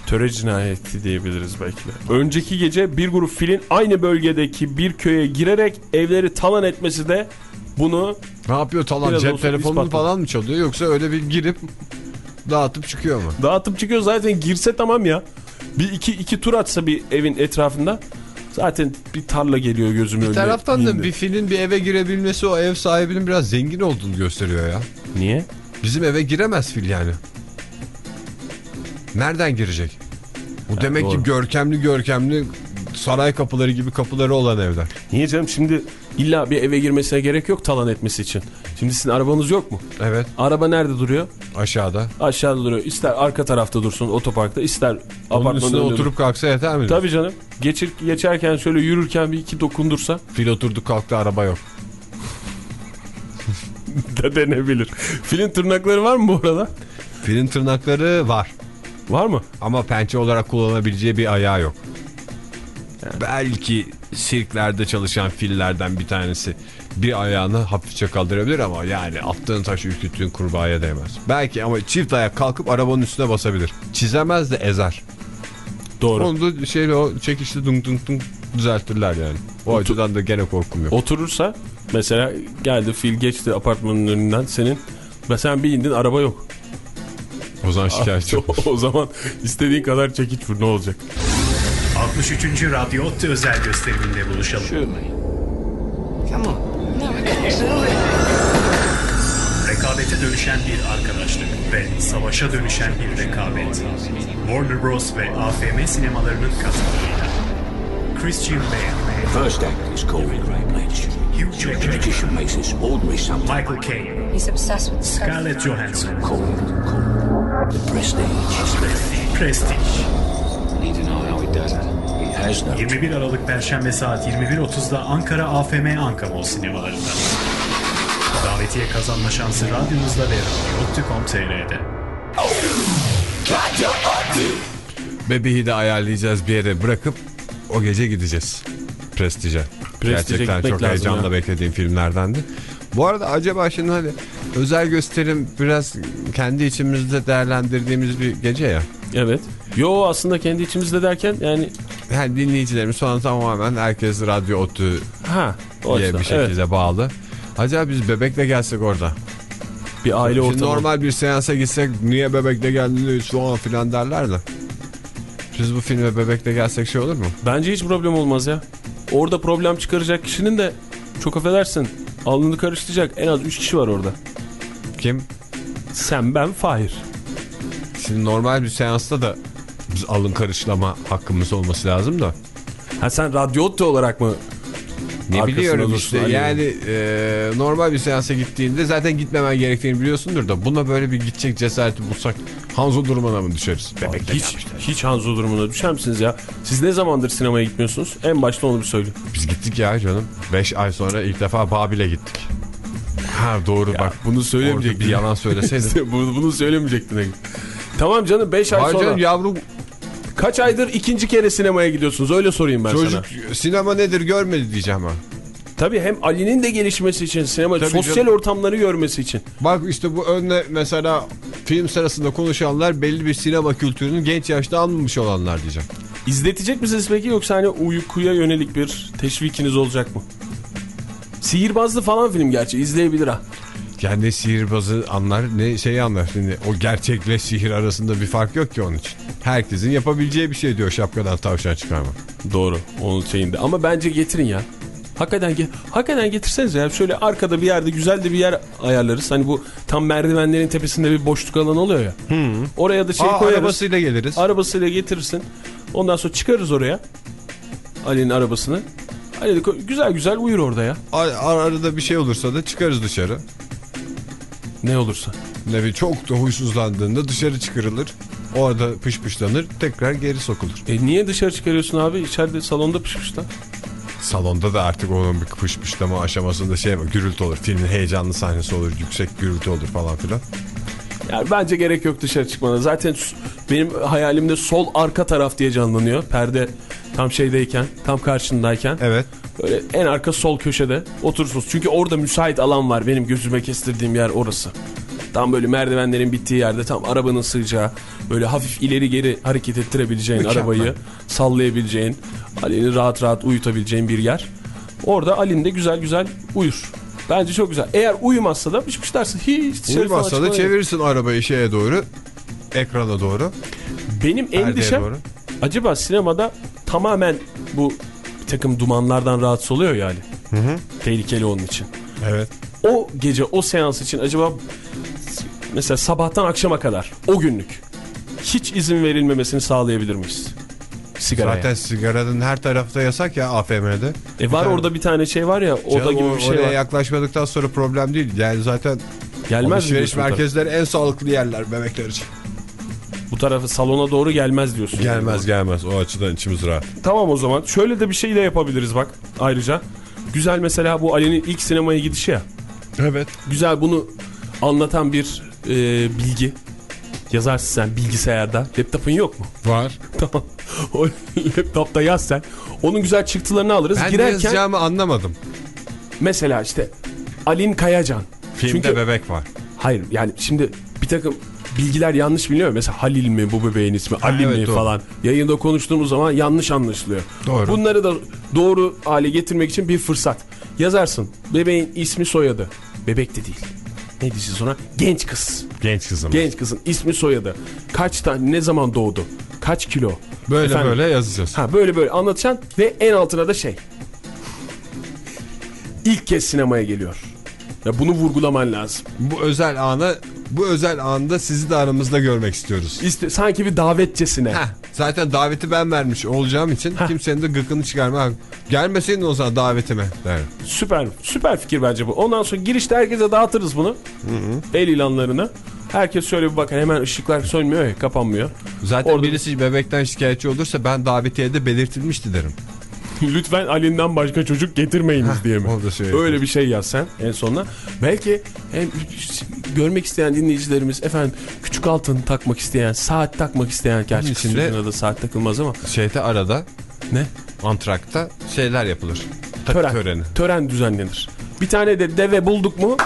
Töre cinayeti diyebiliriz belki de. Önceki gece bir grup filin aynı bölgedeki bir köye girerek evleri talan etmesi de bunu Ne yapıyor talan cep telefonunu falan mı çalıyor yoksa öyle bir girip dağıtıp çıkıyor mu? dağıtıp çıkıyor zaten girse tamam ya. Bir iki, iki tur atsa bir evin etrafında zaten bir tarla geliyor gözümün Bir önüne. taraftan da bir filin bir eve girebilmesi o ev sahibinin biraz zengin olduğunu gösteriyor ya. Niye? Bizim eve giremez fil yani. Nereden girecek? Bu demek doğru. ki görkemli görkemli saray kapıları gibi kapıları olan evler. Niye canım şimdi illa bir eve girmesine gerek yok talan etmesi için. Şimdi sizin arabanız yok mu? Evet Araba nerede duruyor? aşağıda. Aşağıda duruyor. İster arka tarafta dursun otoparkta ister apartmanın üstüne önünde oturup kalksa yeter mi? Tabii canım. Geçir, geçerken şöyle yürürken bir iki dokundursa Fil oturdu kalktı araba yok. da denebilir. Filin tırnakları var mı bu arada? Filin tırnakları var. Var mı? Ama pençe olarak kullanabileceği bir ayağı yok. Belki sirklerde çalışan fillerden bir tanesi bir ayağını hafifçe kaldırabilir ama yani attığın taş ürküttüğün kurbağaya değmez. Belki ama çift ayak kalkıp arabanın üstüne basabilir. Çizemez de ezer. Doğru. Onu da şeyle o çekişli dung dung dung düzeltirler yani. O açıdan da gene korkum yok. Oturursa mesela geldi fil geçti apartmanın önünden senin ve sen bir indin araba yok. O zaman şikayetçi. o, o zaman istediğin kadar çekiç vur ne olacak? 63. Radyo Ottu özel gösteriminde buluşalım. Rekabete dönüşen bir arkadaşlık ve savaşa dönüşen bir rekabet. Warner Bros. ve AFM sinemalarının katkılarıyla. Christian Bale, First act is called Great Lynch. Hugh Jackman, Magician makes this ordinary something Michael Caine, He's obsessed with Scarlett Johansson, called, called the Prestige. Prestige. 21 Aralık Perşembe saat 21.30'da Ankara AFM Ankara sinemalarında. Davetiye kazanma şansı radyonuzda ve radyo.com.tr'de. Bebeği de ayarlayacağız bir yere bırakıp o gece gideceğiz. Prestij'e. Prestij'e Gerçekten çok heyecanla ya. beklediğim filmlerdendi. Bu arada acaba şimdi hani özel gösterim biraz kendi içimizde değerlendirdiğimiz bir gece ya. Evet. Yo aslında kendi içimizde derken yani Yani dinleyicilerimiz sonra tamamen herkes radyo otu ha o diye açıdan, bir şekilde evet. bağlı. Acaba biz bebekle gelsek orada. bir aile ortamı. normal bir seansa gitsek niye bebekle geldiniz falan filan derler de. Biz bu filme bebekle gelsek şey olur mu? Bence hiç problem olmaz ya. Orada problem çıkaracak kişinin de çok affedersin alnını karıştıracak en az 3 kişi var orada. Kim? Sen ben Fahir. Şimdi normal bir seansta da alın karışlama hakkımız olması lazım da. Ha sen radyotte olarak mı? Ne Arkasında biliyorum işte yani e, normal bir seansa gittiğinde zaten gitmemen gerektiğini biliyorsundur da buna böyle bir gidecek cesareti bulsak Hanzo durumuna mı düşeriz? Bebekle Hiç, hiç Hanzo durumuna düşer misiniz ya? Siz ne zamandır sinemaya gitmiyorsunuz? En başta onu bir söyleyin. Biz gittik ya canım. 5 ay sonra ilk defa Babil'e gittik. Ha doğru bak. Bunu söylemeyecektin. bir yalan söyleseydin. bunu, bunu söylemeyecektin. Tamam canım 5 ay Ay sonra. canım yavrum Kaç aydır ikinci kere sinemaya gidiyorsunuz? Öyle sorayım ben çocuk sana. sinema nedir görmedi diyeceğim ha. Tabii hem Ali'nin de gelişmesi için sinema Tabii sosyal canım. ortamları görmesi için. Bak işte bu önüne mesela film sırasında konuşanlar belli bir sinema kültürünün genç yaşta almamış olanlar diyeceğim. İzletecek misiniz peki yoksa hani uykuya yönelik bir teşvikiniz olacak mı? Sihirbazlı falan film gerçi izleyebilir ha. Yani sihirbazı anlar ne şeyi anlar. Şimdi o gerçekle sihir arasında bir fark yok ki onun için. Herkesin yapabileceği bir şey diyor şapkadan tavşan çıkarmak. Doğru onun şeyinde ama bence getirin ya. Hakikaten, hakikaten getirseniz ya şöyle arkada bir yerde güzel de bir yer ayarlarız. Hani bu tam merdivenlerin tepesinde bir boşluk alanı oluyor ya. Oraya da şey Aa, koyarız. arabasıyla geliriz. Arabasıyla getirirsin. Ondan sonra çıkarız oraya. Ali'nin arabasını. Ali de güzel güzel uyur orada ya. Ar- arada bir şey olursa da çıkarız dışarı. Ne olursa. Ne bir çok da huysuzlandığında dışarı çıkarılır. Orada pışpışlanır tekrar geri sokulur. E niye dışarı çıkarıyorsun abi? İçeride salonda pişmişler. Salonda da artık onun bir pışpışlama aşamasında şey var, gürültü olur. Filmin heyecanlı sahnesi olur, yüksek gürültü olur falan filan. Yani bence gerek yok dışarı çıkmana. Zaten benim hayalimde sol arka taraf diye canlanıyor. Perde tam şeydeyken, tam karşındayken. Evet. Böyle en arka sol köşede oturursunuz. Çünkü orada müsait alan var. Benim gözüme kestirdiğim yer orası. Tam böyle merdivenlerin bittiği yerde tam arabanın sığacağı böyle hafif ileri geri hareket ettirebileceğin Mükemmel. arabayı sallayabileceğin Ali'ni rahat rahat uyutabileceğin bir yer. Orada Ali'nin de güzel güzel uyur. Bence çok güzel. Eğer uyumazsa da pişmiş dersin. Hiç falan Uyumazsa da gerek yok. çevirirsin arabayı şeye doğru. Ekrana doğru. Benim endişem doğru. acaba sinemada tamamen bu bir takım dumanlardan rahatsız oluyor yani. Tehlikeli onun için. Evet. O gece o seans için acaba mesela sabahtan akşama kadar o günlük hiç izin verilmemesini sağlayabilir miyiz? Sigaraya. Zaten sigaranın her tarafta yasak ya AFM'de. e var orada bir tane şey var ya oda Canım, gibi o- bir şey oraya var. yaklaşmadıktan sonra problem değil. Yani zaten Gelmez alışveriş merkezleri en sağlıklı yerler bebekler için. Bu tarafı salona doğru gelmez diyorsun. Gelmez gelmez o açıdan içimiz rahat. Tamam o zaman şöyle de bir şey de yapabiliriz bak ayrıca. Güzel mesela bu Ali'nin ilk sinemaya gidişi ya. Evet. Güzel bunu anlatan bir e, bilgi. Yazarsın sen bilgisayarda. Laptopun yok mu? Var. Tamam. O laptopta yaz sen. Onun güzel çıktılarını alırız. Ben ne Girerken yazacağımı anlamadım. mesela işte Alin Kayacan. Filmde Çünkü bebek var. hayır yani şimdi bir takım bilgiler yanlış biliniyor. Mesela Halil mi bu bebeğin ismi? Ali evet, mi doğru. falan. Yayında konuştuğumuz zaman yanlış anlaşılıyor. Doğru. Bunları da doğru hale getirmek için bir fırsat. Yazarsın. Bebeğin ismi soyadı. Bebek de değil. Ne diyeceğiz ona? Genç kız. Genç kızım. Genç kızın ismi soyadı. Kaç tane ne zaman doğdu? Kaç kilo? Böyle Efendim? böyle yazacağız. Ha böyle böyle anlatacaksın ve en altına da şey. İlk kez sinemaya geliyor. Ya bunu vurgulaman lazım. Bu özel anı bu özel anda sizi de aramızda görmek istiyoruz. İşte sanki bir davetçesine. Heh, Zaten daveti ben vermiş olacağım için kimsenin de gıkını çıkarma. Gelmeseydin o zaman davetime derim. Süper, süper fikir bence bu. Ondan sonra girişte herkese dağıtırız bunu. El ilanlarını. Herkes şöyle bir bakar hemen ışıklar sönmüyor ya kapanmıyor. Zaten Orada- birisi bebekten şikayetçi olursa ben davetiyede belirtilmişti derim. Lütfen Ali'nden başka çocuk getirmeyiniz diye mi? söyle. Öyle bir şey yaz sen en sonuna. Belki hem görmek isteyen dinleyicilerimiz efendim küçük altın takmak isteyen, saat takmak isteyen gerçi içinde- da saat takılmaz ama Şeyde arada ne? antrakta şeyler yapılır. Takı Tören. töreni. Tören düzenlenir. Bir tane de deve bulduk mu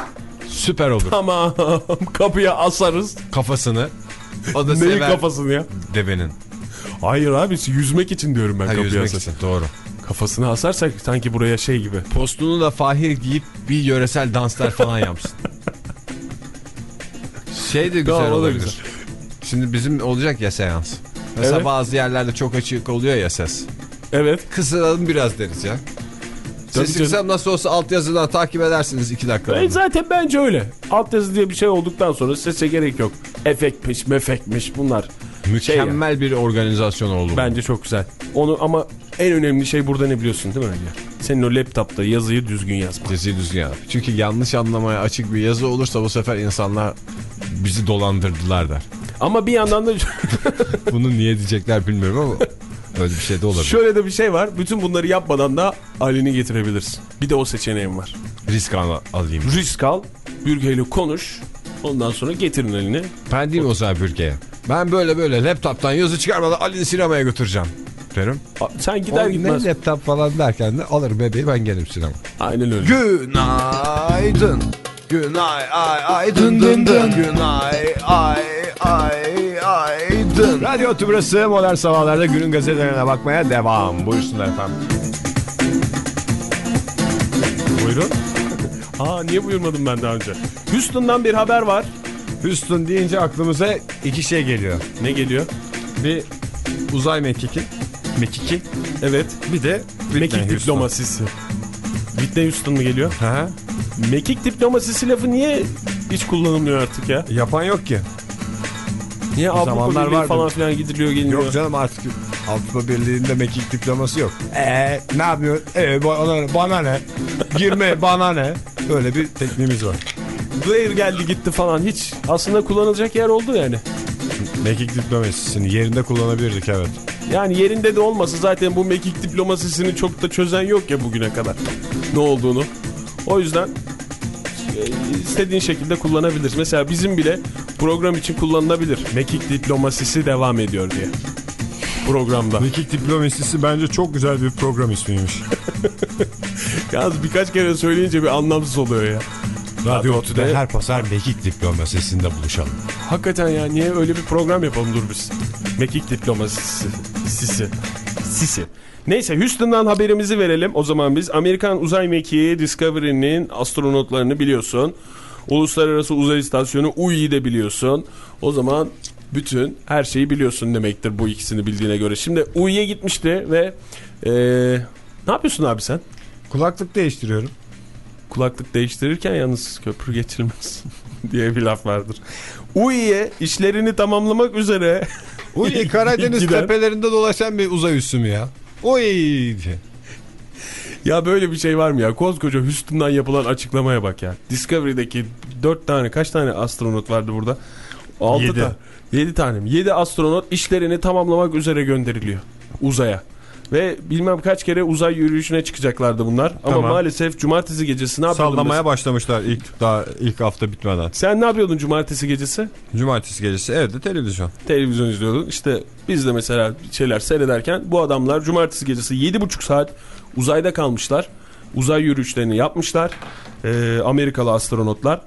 Süper olur. tamam kapıya asarız. Kafasını. O da Neyin kafasını ya? devenin. Hayır abi yüzmek için diyorum ben Ha, kapıya yüzmek asar. için doğru. Kafasını asarsak sanki buraya şey gibi. Postunu da Fahir giyip bir yöresel danslar falan yapsın. Şey de güzel olabilir. güzel. Şimdi bizim olacak ya seans. Mesela Evet. bazı yerlerde çok açık oluyor ya ses. Evet. Kısıralım biraz deriz ya. Canım. kısam nasıl olsa altyazıdan takip edersiniz 2 dakika. E zaten bence öyle. Alt yazı diye bir şey olduktan sonra sese gerek yok. Efektmiş, mefekmiş bunlar. Şey yani. Mükemmel bir organizasyon oldu. Bence çok güzel. Onu ama en önemli şey burada ne biliyorsun değil mi Ege? Senin o laptopta yazıyı düzgün yazmak. Yazıyı düzgün yap. Çünkü yanlış anlamaya açık bir yazı olursa bu sefer insanlar bizi dolandırdılar der. Ama bir yandan da Bunu niye diyecekler bilmiyorum ama öyle bir şey de olabilir. şöyle de bir şey var. Bütün bunları yapmadan da Ali'ni getirebilirsin. Bir de o seçeneğim var. Risk al- alayım. Risk al, bürgeyle konuş. Ondan sonra getirin elini. Ben değil mi o zaman bürgeye? Ben böyle böyle laptoptan yazı çıkarmadan Ali'ni sinemaya götüreceğim. A- Sen gider O gitmez. Ne laptop falan derken de alır bebeği ben gelirim sinema. Aynen öyle. Günaydın. Günay ay ay dın dın dın. Günay ay ay ay dın. Radyo Tübrası modern sabahlarda günün gazetelerine bakmaya devam. Buyursunlar efendim. Buyurun. Aa niye buyurmadım ben daha önce? Houston'dan bir haber var. Houston deyince aklımıza iki şey geliyor. Ne geliyor? Bir uzay mekiki. Mekiki. Evet. Bir de Mekik Houston. diplomasisi. Whitney Houston mu geliyor? Hı Mekik diplomasisi lafı niye hiç kullanılmıyor artık ya? Yapan yok ki. Niye Avrupa Birliği falan filan gidiliyor geliniyor? Yok canım artık Avrupa Birliği'nde mekik diploması yok. Eee ne yapıyorsun? Eee bana, bana ne? Girme bana ne? Öyle bir tekniğimiz var. Blair geldi gitti falan hiç aslında kullanılacak yer oldu yani. Mekik diplomasisini yerinde kullanabilirdik evet. Yani yerinde de olmasa zaten bu mekik diplomasisini çok da çözen yok ya bugüne kadar. Ne olduğunu. O yüzden e, istediğin şekilde kullanabiliriz. Mesela bizim bile program için kullanılabilir. Mekik diplomasisi devam ediyor diye. Programda. Mekik diplomasisi bence çok güzel bir program ismiymiş. Yalnız birkaç kere söyleyince bir anlamsız oluyor ya. Radyo Otü'de her pasar mekik diplomasisinde buluşalım. Hakikaten ya niye öyle bir program yapalım dur biz. Mekik diplomasisi. Sisi. Sisi. Neyse Houston'dan haberimizi verelim. O zaman biz Amerikan uzay mekiği Discovery'nin astronotlarını biliyorsun. Uluslararası Uzay İstasyonu UI'yi de biliyorsun. O zaman bütün her şeyi biliyorsun demektir bu ikisini bildiğine göre. Şimdi UI'ye gitmişti ve eee, ne yapıyorsun abi sen? Kulaklık değiştiriyorum. kulaklık değiştirirken yalnız köprü geçilmez diye bir laf vardır. UI'ye işlerini tamamlamak üzere Uy Karadeniz Giden- tepelerinde dolaşan bir uzay üssü mü ya? Oy. ya böyle bir şey var mı ya? Koskoca Houston'dan yapılan açıklamaya bak ya. Discovery'deki 4 tane kaç tane astronot vardı burada? 6 Yedi. tane. 7 tane mi? 7 astronot işlerini tamamlamak üzere gönderiliyor uzaya. Ve bilmem kaç kere uzay yürüyüşüne çıkacaklardı bunlar. Ama Tamam. maalesef cumartesi gecesi ne yapıyordun? Sallamaya mesela? başlamışlar ilk daha ilk hafta bitmeden. Sen ne yapıyordun cumartesi gecesi? Cumartesi gecesi evde televizyon. televizyon izliyordun. İşte biz de mesela şeyler seyrederken bu adamlar cumartesi gecesi 7,5 saat uzayda kalmışlar. Uzay yürüyüşlerini yapmışlar. Ee, Amerikalı astronotlar.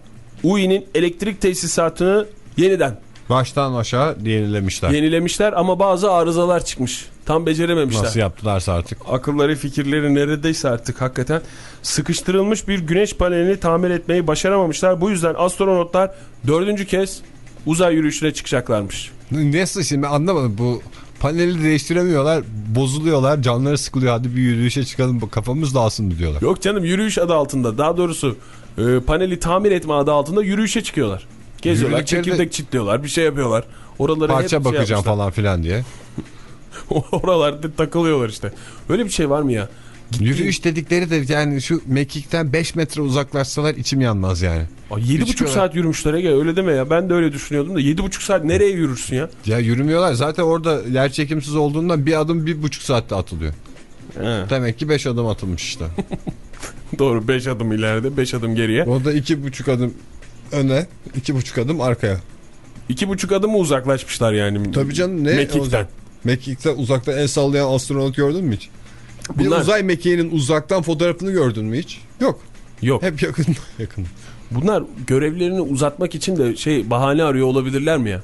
UI'nin elektrik tesisatını yeniden Baştan aşağı yenilemişler. yenilemişler ama bazı arızalar çıkmış. Tam becerememişler. Nasıl yaptılarsa artık. Akılları fikirleri neredeyse artık hakikaten sıkıştırılmış bir güneş panelini tamir etmeyi başaramamışlar. Bu yüzden astronotlar dördüncü kez uzay yürüyüşüne çıkacaklarmış. Nasıl şimdi anlamadım bu paneli değiştiremiyorlar bozuluyorlar canları sıkılıyor hadi bir yürüyüşe çıkalım kafamız dağılsın diyorlar. Yok canım yürüyüş adı altında daha doğrusu e, paneli tamir etme adı altında yürüyüşe çıkıyorlar. Geziyorlar Yürüdükleri de- çekirdek çitliyorlar bir şey yapıyorlar. Oraları hep Parça şey bakacağım yapmışlar. falan filan diye. Oralarda takılıyorlar işte. Öyle bir şey var mı ya? Yürüyüş dedikleri de yani şu mekikten 5 metre uzaklaşsalar içim yanmaz yani. Ay, Yedi Hiç buçuk göre- saat yürümüşler Ege öyle deme ya. Ben de öyle düşünüyordum da yedi buçuk saat nereye yürürsün ya? Ya yürümüyorlar zaten orada yer çekimsiz olduğundan bir adım bir buçuk saatte atılıyor. He. Demek ki 5 adım atılmış işte. Doğru 5 adım ileride 5 adım geriye. Orada iki buçuk adım öne, iki buçuk adım arkaya. İki buçuk adım mı uzaklaşmışlar yani? Tabii canım ne Mekik'ten. olacak? Mekik'te uzakta el sallayan astronot gördün mü hiç? Bir Bunlar- uzay mekiğinin uzaktan fotoğrafını gördün mü hiç? Yok. Yok. Hep yakın yakın. Bunlar görevlerini uzatmak için de şey bahane arıyor olabilirler mi ya?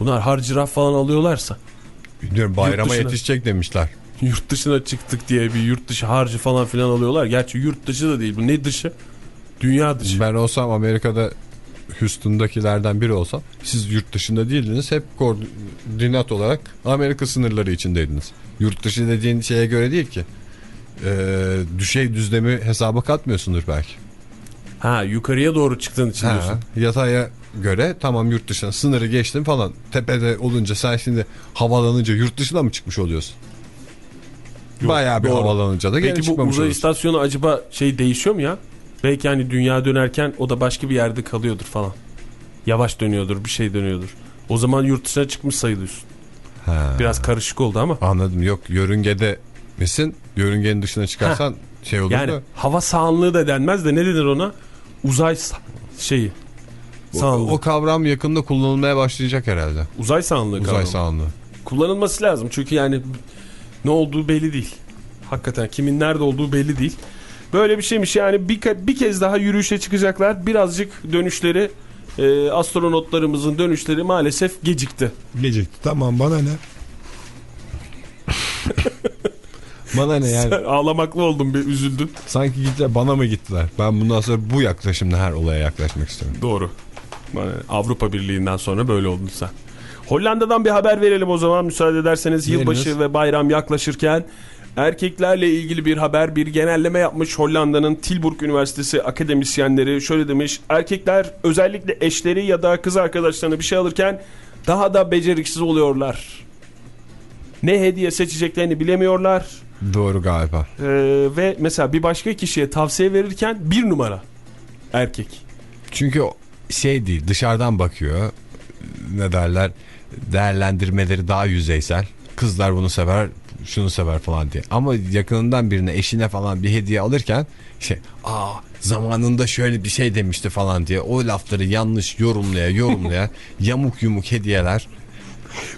Bunlar harcıraf falan alıyorlarsa Bilmiyorum bayrama dışına. yetişecek demişler. yurt dışına çıktık diye bir yurt dışı harcı falan filan alıyorlar. Gerçi yurt dışı da değil bu ne dışı? Dünya dışı. Ben olsam Amerika'da Houston'dakilerden biri olsam siz yurt dışında değildiniz. Hep koordinat olarak Amerika sınırları içindeydiniz. Yurt dışı dediğin şeye göre değil ki. Ee, düşey düzlemi hesaba katmıyorsundur belki. Ha yukarıya doğru çıktığın için diyorsun. Ha, yataya göre tamam yurt dışına sınırı geçtin falan. Tepede olunca sen şimdi havalanınca yurt dışına mı çıkmış oluyorsun? Yok, Bayağı bir doğru. havalanınca da Peki bu uzay istasyonu acaba şey değişiyor mu ya? Belki hani dünya dönerken o da başka bir yerde kalıyordur falan. Yavaş dönüyordur bir şey dönüyordur. O zaman yurt dışına çıkmış sayılıyorsun. Ha. Biraz karışık oldu ama. Anladım yok yörüngede misin? Yörüngenin dışına çıkarsan şey olur Yani da. hava sahanlığı da denmez de ne denir ona? Uzay şeyi. O, Sahanlığı. o kavram yakında kullanılmaya başlayacak herhalde. Uzay sahanlığı Uzay kavramı. sahanlığı. Kullanılması lazım çünkü yani ne olduğu belli değil. Hakikaten kimin nerede olduğu belli değil. Böyle bir şeymiş yani bir, bir kez daha yürüyüşe çıkacaklar. Birazcık dönüşleri e, astronotlarımızın dönüşleri maalesef gecikti. Gecikti tamam bana ne? bana ne yani? Sen ağlamaklı oldun bir üzüldün. Sanki gittiler bana mı gittiler? Ben bundan sonra bu yaklaşımda her olaya yaklaşmak istiyorum. Doğru. Yani Avrupa Birliği'nden sonra böyle oldun sen. Hollanda'dan bir haber verelim o zaman müsaade ederseniz. Yılbaşı Veriniz. ve bayram yaklaşırken erkeklerle ilgili bir haber bir genelleme yapmış Hollanda'nın Tilburg Üniversitesi akademisyenleri şöyle demiş. Erkekler özellikle eşleri ya da kız arkadaşlarına bir şey alırken daha da beceriksiz oluyorlar. Ne hediye seçeceklerini bilemiyorlar. Doğru galiba. Ee, ve mesela bir başka kişiye tavsiye verirken bir numara erkek. Çünkü şey değil dışarıdan bakıyor. Ne derler? Değerlendirmeleri daha yüzeysel. Kızlar bunu sever, şunu sever falan diye. Ama yakınından birine, eşine falan bir hediye alırken şey, aa zamanında şöyle bir şey demişti falan diye o lafları yanlış yorumlaya yorumlaya yamuk yumuk hediyeler.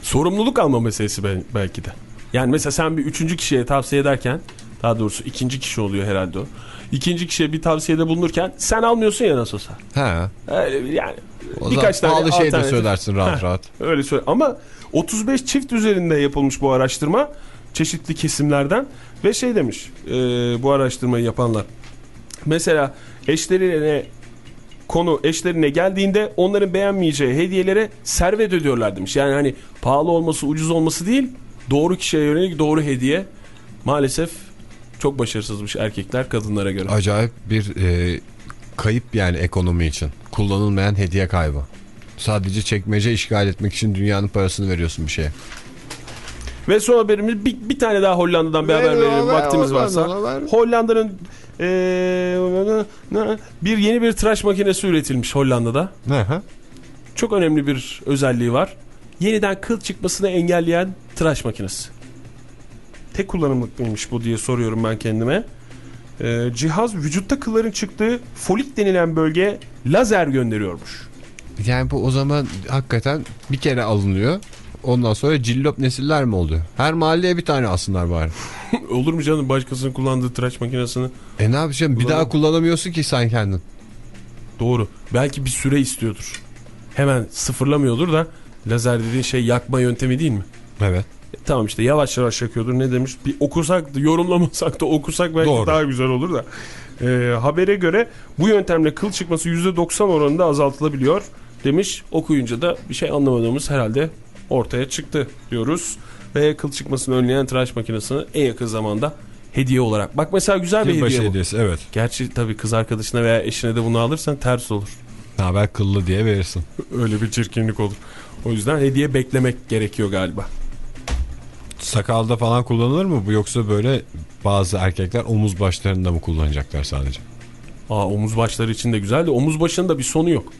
Sorumluluk alma meselesi bel- belki de. Yani mesela sen bir üçüncü kişiye tavsiye ederken daha doğrusu ikinci kişi oluyor herhalde o. İkinci kişiye bir tavsiyede bulunurken sen almıyorsun ya nasıl olsa. Ha. Öyle yani O birkaç tane pahalı şey de söylersin rahat Heh, rahat. Öyle söyle. Ama 35 çift üzerinde yapılmış bu araştırma. Çeşitli kesimlerden. Ve şey demiş e, bu araştırmayı yapanlar. Mesela eşlerine konu eşlerine geldiğinde onların beğenmeyeceği hediyelere servet ödüyorlar demiş. Yani hani pahalı olması ucuz olması değil doğru kişiye yönelik doğru hediye maalesef çok başarısızmış erkekler kadınlara göre. Acayip bir e, kayıp yani ekonomi için. Kullanılmayan hediye kaybı. Sadece çekmece işgal etmek için dünyanın parasını veriyorsun bir şeye. Ve son haberimiz bir, bir tane daha Hollanda'dan bir Ver, haber verelim ver, vaktimiz ver, varsa. Hollanda'nın eee, bir yeni bir tıraş makinesi üretilmiş Hollanda'da. Ne ha? Çok önemli bir özelliği var. Yeniden kıl çıkmasını engelleyen tıraş makinesi. Tek kullanımlık mıymış bu diye soruyorum ben kendime. Ee, cihaz vücutta kılların çıktığı folik denilen bölgeye lazer gönderiyormuş. Yani bu o zaman hakikaten bir kere alınıyor. Ondan sonra cillop nesiller mi oluyor? Her mahalleye bir tane alsınlar bari. Olur mu canım başkasının kullandığı tıraş makinesini? E ne yapacaksın? Bir daha kullanamıyorsun ki sen kendin. Doğru. Belki bir süre istiyordur. Hemen sıfırlamıyordur da lazer dediğin şey yakma yöntemi değil mi? Evet. E, tamam işte yavaş yavaş yakıyordur. Ne demiş? Bir okusak da yorumlamasak da okusak belki Doğru. daha güzel olur da. E, habere göre bu yöntemle kıl çıkması %90 oranında azaltılabiliyor demiş. Okuyunca da bir şey anlamadığımız herhalde ortaya çıktı diyoruz. Ve kıl çıkmasını önleyen tıraş makinesini en yakın zamanda hediye olarak. Bak mesela güzel bir Yılbaşı hediye bu. hediyesi evet. Gerçi tabii kız arkadaşına veya eşine de bunu alırsan ters olur. Ne haber kıllı diye verirsin. Öyle bir çirkinlik olur. O yüzden hediye beklemek gerekiyor galiba. Sakalda falan kullanılır mı bu yoksa böyle bazı erkekler omuz başlarında mı kullanacaklar sadece? Aa, omuz başları için de güzel de omuz başında bir sonu yok.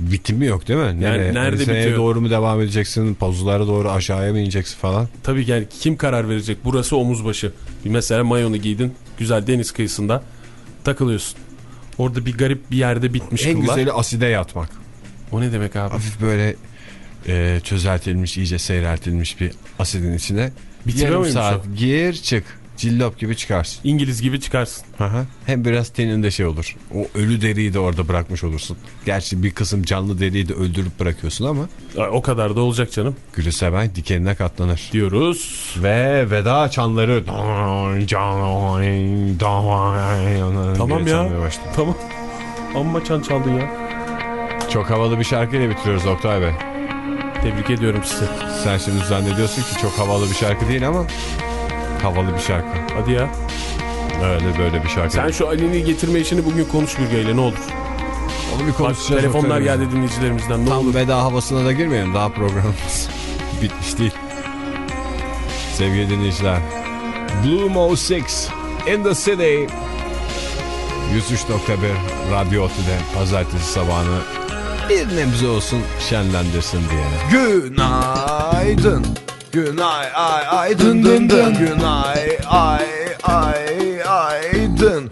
Bitimi yok değil mi? Nereye? nerede Enseye bitiyor? doğru mu devam edeceksin? Pazulara doğru aşağıya mı ineceksin falan? Tabii yani kim karar verecek? Burası omuz başı. Bir mesela mayonu giydin. Güzel deniz kıyısında takılıyorsun. Orada bir garip bir yerde bitmiş en kıllar. güzeli aside yatmak. O ne demek abi? Hafif böyle e, çözeltilmiş, iyice seyreltilmiş bir asidin içine. Bitiriyor Yarım saat o? gir çık. Cillop gibi çıkarsın. İngiliz gibi çıkarsın. Aha. Hem biraz teninde şey olur. O ölü deriyi de orada bırakmış olursun. Gerçi bir kısım canlı deriyi de öldürüp bırakıyorsun ama O kadar da olacak canım. gülü seven dikenine katlanır. Diyoruz. Ve veda çanları. Tamam ya. Tamam. Amma çan çaldın ya. Çok havalı bir şarkıyla bitiriyoruz Oktay Bey. Tebrik ediyorum sizi. Sen şimdi zannediyorsun ki çok havalı bir şarkı değil ama havalı bir şarkı. Hadi ya. Öyle böyle bir şarkı. Sen şu Ali'ni getirme işini bugün konuş Müge ile ne olur. Onu bir Bak konuşacağız. telefonlar Oktay Bey. geldi dinleyicilerimizden ne Tam olur. veda havasına da girmeyelim. Daha programımız bitmiş değil. Sevgili dinleyiciler. Bloom 06 in the city. 103.1 Radyo Otü'de pazartesi sabahını bir nebze olsun şenlendirsin diye. Günaydın. Günay ay ay dın dın dın. Günay ay ay ay dın.